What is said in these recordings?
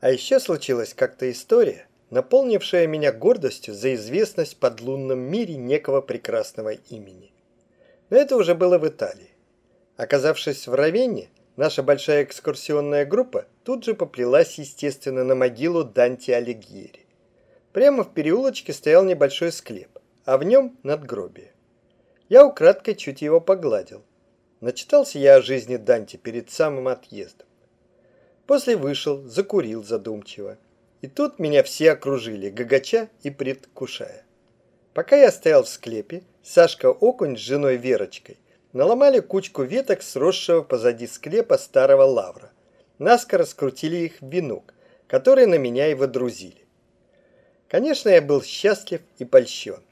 А еще случилась как-то история, наполнившая меня гордостью за известность в подлунном мире некого прекрасного имени. Но это уже было в Италии. Оказавшись в Равенне, наша большая экскурсионная группа тут же поплелась, естественно, на могилу Данте Алигьери. Прямо в переулочке стоял небольшой склеп, а в нем надгробие. Я украдкой чуть его погладил. Начитался я о жизни Данте перед самым отъездом. После вышел, закурил задумчиво. И тут меня все окружили, гагача и предвкушая. Пока я стоял в склепе, Сашка Окунь с женой Верочкой наломали кучку веток сросшего позади склепа старого лавра. Наскоро скрутили их в венок, который на меня и водрузили. Конечно, я был счастлив и польщен.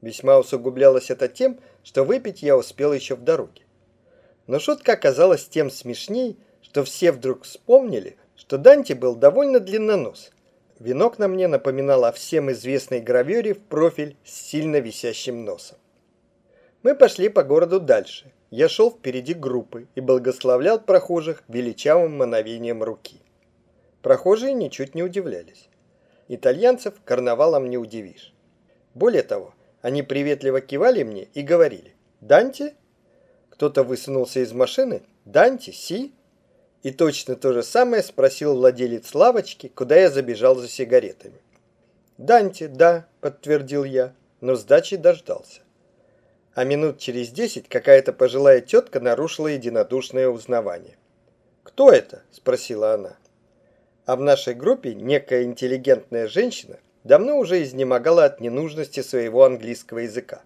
Весьма усугублялось это тем, что выпить я успел еще в дороге. Но шутка оказалась тем смешней, что все вдруг вспомнили, что Данте был довольно длиннонос. Венок на мне напоминал о всем известной гравюре в профиль с сильно висящим носом. Мы пошли по городу дальше. Я шел впереди группы и благословлял прохожих величавым мановением руки. Прохожие ничуть не удивлялись. Итальянцев карнавалом не удивишь. Более того, они приветливо кивали мне и говорили «Данте?» Кто-то высунулся из машины «Данте, си?» И точно то же самое спросил владелец лавочки, куда я забежал за сигаретами. «Данте, да», — подтвердил я, но сдачи дождался. А минут через десять какая-то пожилая тетка нарушила единодушное узнавание. «Кто это?» – спросила она. А в нашей группе некая интеллигентная женщина давно уже изнемогала от ненужности своего английского языка.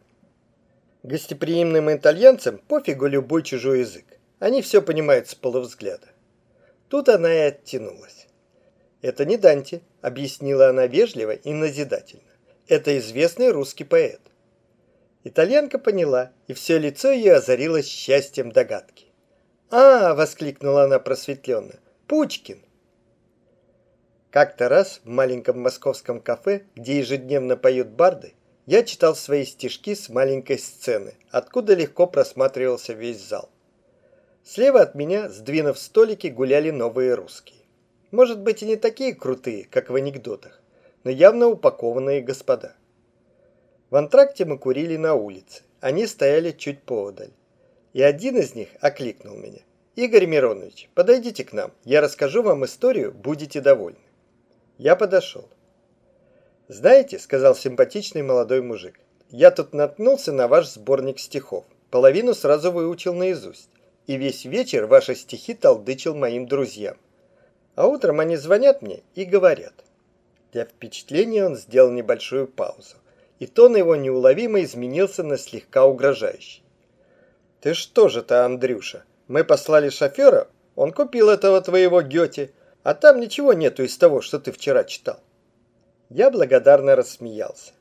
Гостеприимным итальянцам пофигу любой чужой язык. Они все понимают с полувзгляда. Тут она и оттянулась. «Это не Данте», — объяснила она вежливо и назидательно. «Это известный русский поэт». Итальянка поняла, и все лицо ее озарилось счастьем догадки. «А!» — воскликнула она просветленно. «Пучкин!» Как-то раз в маленьком московском кафе, где ежедневно поют барды, я читал свои стишки с маленькой сцены, откуда легко просматривался весь зал. Слева от меня, сдвинув столики, гуляли новые русские. Может быть и не такие крутые, как в анекдотах, но явно упакованные господа. В антракте мы курили на улице, они стояли чуть поодаль. И один из них окликнул меня. «Игорь Миронович, подойдите к нам, я расскажу вам историю, будете довольны». Я подошел. «Знаете, — сказал симпатичный молодой мужик, — я тут наткнулся на ваш сборник стихов, половину сразу выучил наизусть и весь вечер ваши стихи толдычил моим друзьям. А утром они звонят мне и говорят. Для впечатления он сделал небольшую паузу, и тон его неуловимо изменился на слегка угрожающий. «Ты что же-то, Андрюша? Мы послали шофера, он купил этого твоего Гёте, а там ничего нету из того, что ты вчера читал». Я благодарно рассмеялся.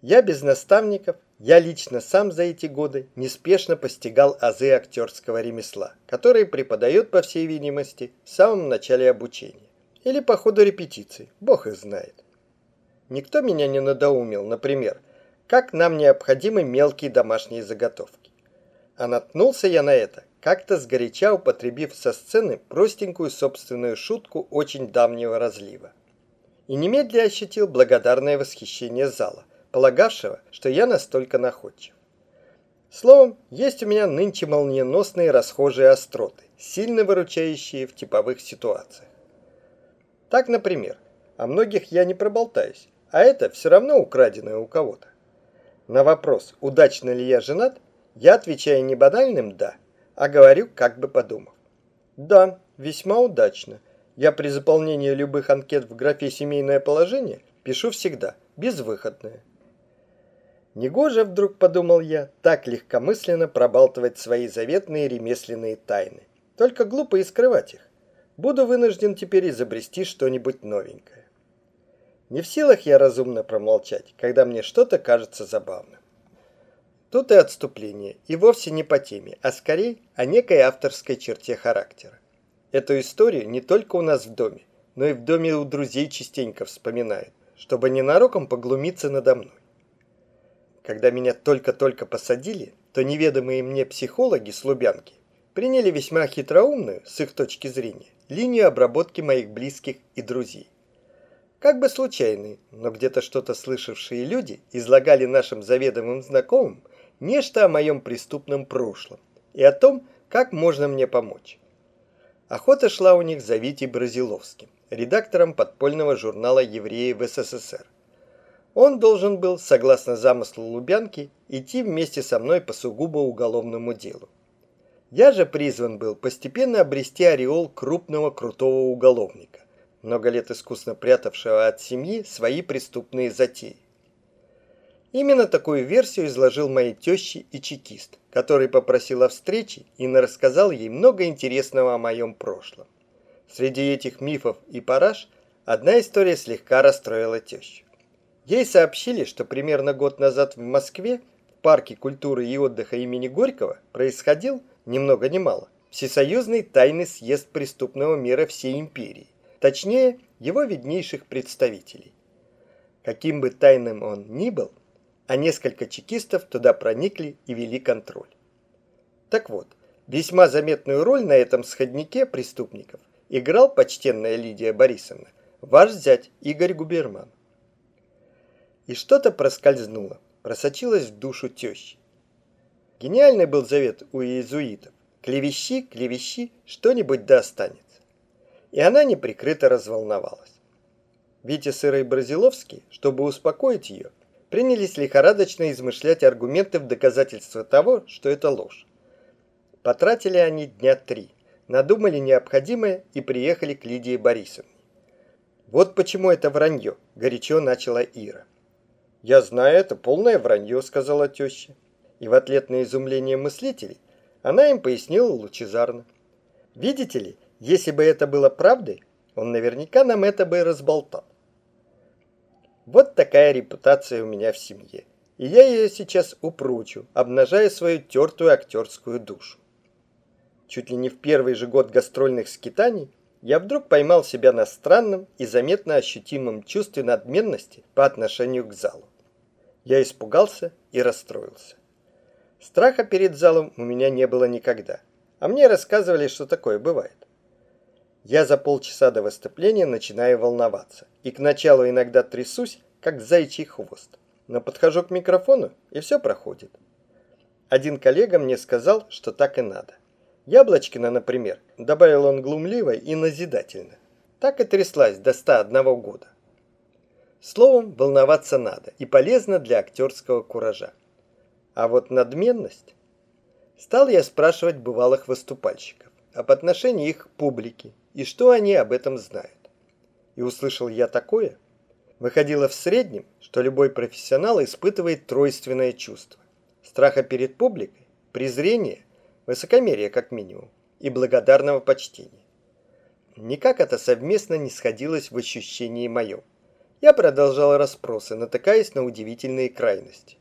Я без наставников, я лично сам за эти годы неспешно постигал азы актерского ремесла, которые преподают, по всей видимости, в самом начале обучения. Или по ходу репетиции, бог их знает. Никто меня не надоумил, например, как нам необходимы мелкие домашние заготовки. А наткнулся я на это, как-то сгоряча употребив со сцены простенькую собственную шутку очень давнего разлива. И немедля ощутил благодарное восхищение зала, полагавшего, что я настолько находчив. Словом, есть у меня нынче молниеносные расхожие остроты, сильно выручающие в типовых ситуациях. Так, например, о многих я не проболтаюсь, а это все равно украденное у кого-то. На вопрос, удачно ли я женат, я отвечаю не банальным «да», а говорю, как бы подумав. Да, весьма удачно. Я при заполнении любых анкет в графе «семейное положение» пишу всегда «безвыходное». Негоже вдруг, подумал я, так легкомысленно пробалтывать свои заветные ремесленные тайны. Только глупо и скрывать их. Буду вынужден теперь изобрести что-нибудь новенькое. Не в силах я разумно промолчать, когда мне что-то кажется забавным. Тут и отступление, и вовсе не по теме, а скорее о некой авторской черте характера. Эту историю не только у нас в доме, но и в доме у друзей частенько вспоминают, чтобы ненароком поглумиться надо мной. Когда меня только-только посадили, то неведомые мне психологи с Лубянки приняли весьма хитроумную, с их точки зрения, линию обработки моих близких и друзей. Как бы случайные, но где-то что-то слышавшие люди излагали нашим заведомым знакомым нечто о моем преступном прошлом и о том, как можно мне помочь. Охота шла у них за Витей Бразиловским, редактором подпольного журнала «Евреи в СССР». Он должен был, согласно замыслу Лубянки, идти вместе со мной по сугубо уголовному делу. Я же призван был постепенно обрести ореол крупного крутого уголовника, много лет искусно прятавшего от семьи свои преступные затеи. Именно такую версию изложил моей теще и чекист, который попросил о встрече и рассказал ей много интересного о моем прошлом. Среди этих мифов и параж одна история слегка расстроила тещу. Ей сообщили, что примерно год назад в Москве в парке культуры и отдыха имени Горького происходил, ни много ни мало, всесоюзный тайный съезд преступного мира всей империи, точнее, его виднейших представителей. Каким бы тайным он ни был, а несколько чекистов туда проникли и вели контроль. Так вот, весьма заметную роль на этом сходнике преступников играл почтенная Лидия Борисовна, ваш зять Игорь Губерман. И что-то проскользнуло, просочилось в душу тещи. Гениальный был завет у иезуитов. Клевещи, клевещи, что-нибудь да останется. И она неприкрыто разволновалась. Витя Сыра Бразиловский, чтобы успокоить ее, принялись лихорадочно измышлять аргументы в доказательство того, что это ложь. Потратили они дня три, надумали необходимое и приехали к Лидии Борисовне. «Вот почему это вранье», – горячо начала Ира. «Я знаю, это полное вранье», — сказала теща. И в ответ на изумление мыслителей она им пояснила лучезарно. «Видите ли, если бы это было правдой, он наверняка нам это бы разболтал. Вот такая репутация у меня в семье, и я ее сейчас упрочу, обнажая свою тертую актерскую душу. Чуть ли не в первый же год гастрольных скитаний я вдруг поймал себя на странном и заметно ощутимом чувстве надменности по отношению к залу. Я испугался и расстроился. Страха перед залом у меня не было никогда, а мне рассказывали, что такое бывает. Я за полчаса до выступления начинаю волноваться и к началу иногда трясусь, как зайчий хвост. Но подхожу к микрофону, и все проходит. Один коллега мне сказал, что так и надо. Яблочкина, например, добавил он глумливо и назидательно. Так и тряслась до 101 года. Словом, волноваться надо и полезно для актерского куража. А вот надменность... Стал я спрашивать бывалых выступальщиков об отношении их к публике и что они об этом знают. И услышал я такое. Выходило в среднем, что любой профессионал испытывает тройственное чувство. Страха перед публикой, презрение, высокомерие как минимум и благодарного почтения. Никак это совместно не сходилось в ощущении моем. Я продолжал расспросы, натыкаясь на удивительные крайности.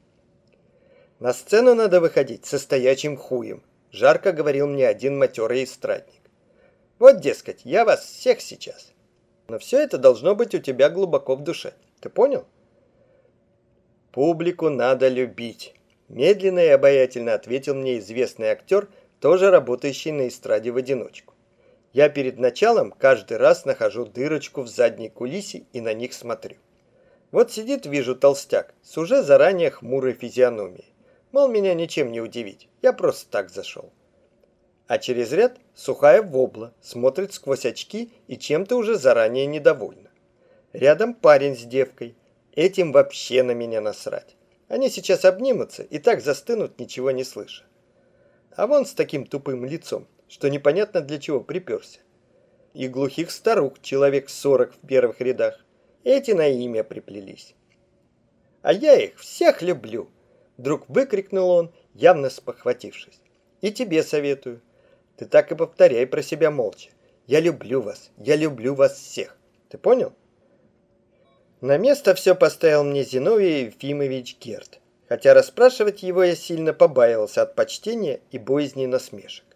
На сцену надо выходить со стоячим хуем, жарко говорил мне один матерый эстрадник. Вот, дескать, я вас всех сейчас. Но все это должно быть у тебя глубоко в душе. Ты понял? Публику надо любить. Медленно и обаятельно ответил мне известный актер, тоже работающий на эстраде в одиночку. Я перед началом каждый раз нахожу дырочку в задней кулисе и на них смотрю. Вот сидит, вижу, толстяк с уже заранее хмурой физиономией. Мол, меня ничем не удивить, я просто так зашел. А через ряд сухая вобла, смотрит сквозь очки и чем-то уже заранее недовольна. Рядом парень с девкой. Этим вообще на меня насрать. Они сейчас обнимутся и так застынут, ничего не слыша. А вон с таким тупым лицом что непонятно для чего приперся. И глухих старух человек сорок в первых рядах. Эти на имя приплелись. А я их всех люблю, вдруг выкрикнул он, явно спохватившись. И тебе советую. Ты так и повторяй про себя молча. Я люблю вас, я люблю вас всех. Ты понял? На место все поставил мне Зиновий Ефимович Герд, хотя расспрашивать его я сильно побаивался от почтения и боязни насмешек.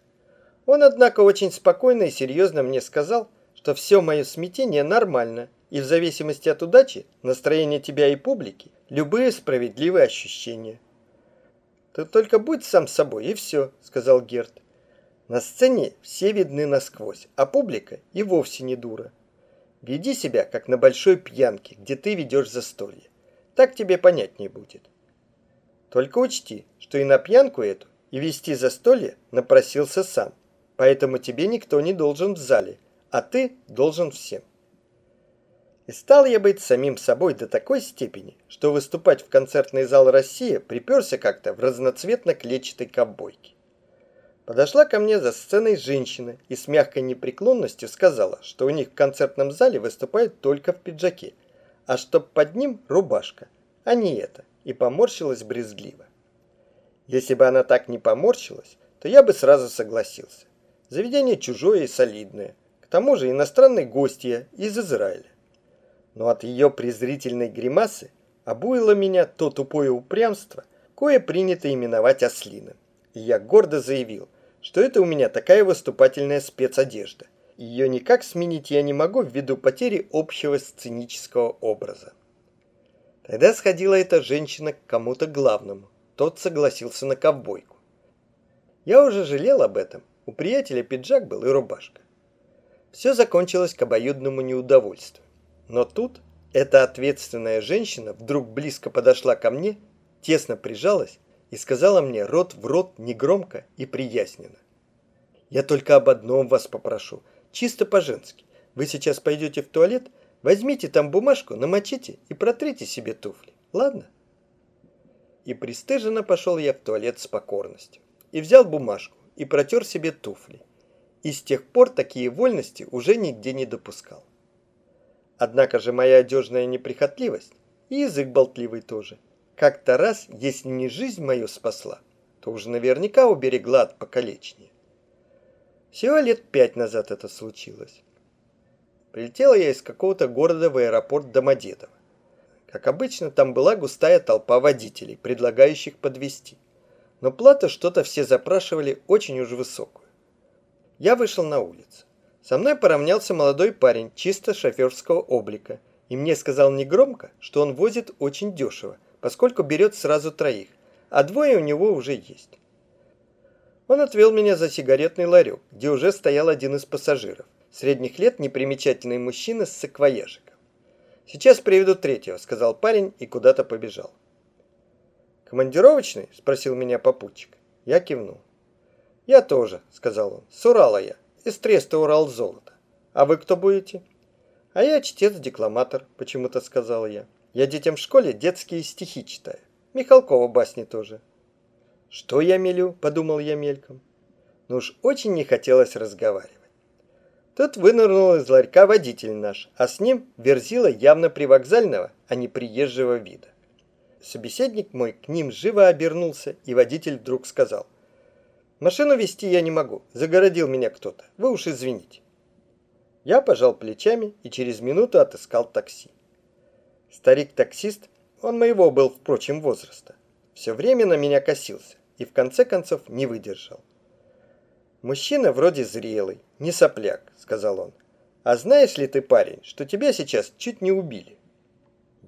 Он, однако, очень спокойно и серьезно мне сказал, что все мое смятение нормально, и в зависимости от удачи, настроения тебя и публики, любые справедливые ощущения. «Ты только будь сам собой, и все», — сказал Герт. На сцене все видны насквозь, а публика и вовсе не дура. Веди себя, как на большой пьянке, где ты ведешь застолье. Так тебе понятнее будет. Только учти, что и на пьянку эту, и вести застолье напросился сам. Поэтому тебе никто не должен в зале, а ты должен всем. И стал я быть самим собой до такой степени, что выступать в концертный зал «Россия» приперся как-то в разноцветно-клетчатой ковбойке. Подошла ко мне за сценой женщина и с мягкой непреклонностью сказала, что у них в концертном зале выступают только в пиджаке, а чтоб под ним рубашка, а не это, и поморщилась брезгливо. Если бы она так не поморщилась, то я бы сразу согласился. Заведение чужое и солидное, к тому же иностранный гостья из Израиля но от ее презрительной гримасы обуило меня то тупое упрямство, кое принято именовать ослиным. И я гордо заявил, что это у меня такая выступательная спецодежда. Ее никак сменить я не могу ввиду потери общего сценического образа. Тогда сходила эта женщина к кому-то главному. Тот согласился на ковбойку. Я уже жалел об этом. У приятеля пиджак был и рубашка. Все закончилось к обоюдному неудовольствию. Но тут эта ответственная женщина вдруг близко подошла ко мне, тесно прижалась и сказала мне рот в рот негромко и приясненно. «Я только об одном вас попрошу, чисто по-женски. Вы сейчас пойдете в туалет, возьмите там бумажку, намочите и протрите себе туфли, ладно?» И пристыженно пошел я в туалет с покорностью. И взял бумажку, и протер себе туфли. И с тех пор такие вольности уже нигде не допускал. Однако же моя одежная неприхотливость и язык болтливый тоже. Как-то раз, если не жизнь мою спасла, то уже наверняка уберегла от покалечения. Всего лет пять назад это случилось. Прилетела я из какого-то города в аэропорт Домодедово. Как обычно, там была густая толпа водителей, предлагающих подвести. Но плата что-то все запрашивали очень уж высокую. Я вышел на улицу. Со мной поравнялся молодой парень чисто шоферского облика и мне сказал негромко, что он возит очень дешево, поскольку берет сразу троих, а двое у него уже есть. Он отвел меня за сигаретный ларек, где уже стоял один из пассажиров, средних лет непримечательный мужчина с саквояжиком. «Сейчас приведу третьего», — сказал парень и куда-то побежал. «Командировочный?» — спросил меня попутчик. Я кивнул. «Я тоже», — сказал он. «С Урала я из треста Урал золото. А вы кто будете? А я чтец-декламатор, почему-то сказал я. Я детям в школе детские стихи читаю. Михалкова басни тоже. Что я мелю, подумал я мельком. Ну уж очень не хотелось разговаривать. Тут вынырнул из ларька водитель наш, а с ним верзила явно привокзального, а не приезжего вида. Собеседник мой к ним живо обернулся, и водитель вдруг сказал. Машину вести я не могу, загородил меня кто-то. Вы уж извините. Я пожал плечами и через минуту отыскал такси. Старик-таксист, он моего был, впрочем, возраста, все время на меня косился и в конце концов не выдержал. «Мужчина вроде зрелый, не сопляк», — сказал он. «А знаешь ли ты, парень, что тебя сейчас чуть не убили?»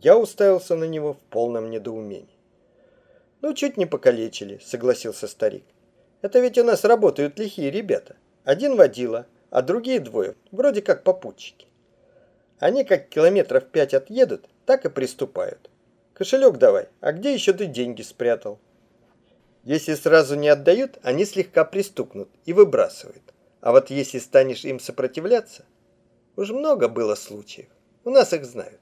Я уставился на него в полном недоумении. «Ну, чуть не покалечили», — согласился старик. Это ведь у нас работают лихие ребята. Один водила, а другие двое вроде как попутчики. Они как километров пять отъедут, так и приступают. Кошелек давай, а где еще ты деньги спрятал? Если сразу не отдают, они слегка пристукнут и выбрасывают. А вот если станешь им сопротивляться, уж много было случаев, у нас их знают.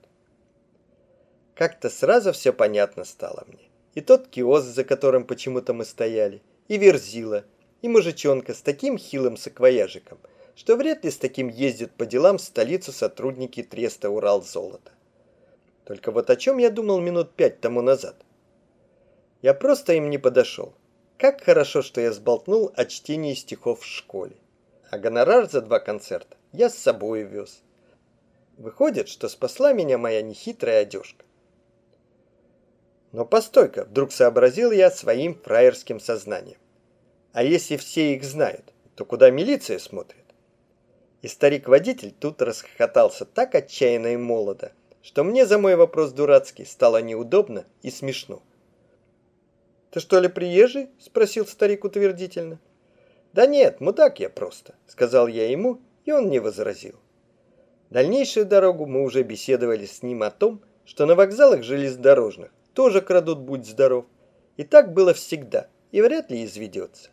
Как-то сразу все понятно стало мне. И тот киоск, за которым почему-то мы стояли, и Верзила, и мужичонка с таким хилым саквояжиком, что вряд ли с таким ездят по делам в столицу сотрудники треста Урал-Золото. Только вот о чем я думал минут пять тому назад. Я просто им не подошел. Как хорошо, что я сболтнул о чтении стихов в школе. А гонорар за два концерта я с собой вез. Выходит, что спасла меня моя нехитрая одежка. Но постойка, вдруг сообразил я своим фраерским сознанием. А если все их знают, то куда милиция смотрит? И старик-водитель тут расхохотался так отчаянно и молодо, что мне за мой вопрос дурацкий стало неудобно и смешно. «Ты что ли приезжий?» – спросил старик утвердительно. «Да нет, мудак я просто», – сказал я ему, и он не возразил. Дальнейшую дорогу мы уже беседовали с ним о том, что на вокзалах железнодорожных тоже крадут, будь здоров. И так было всегда, и вряд ли изведется.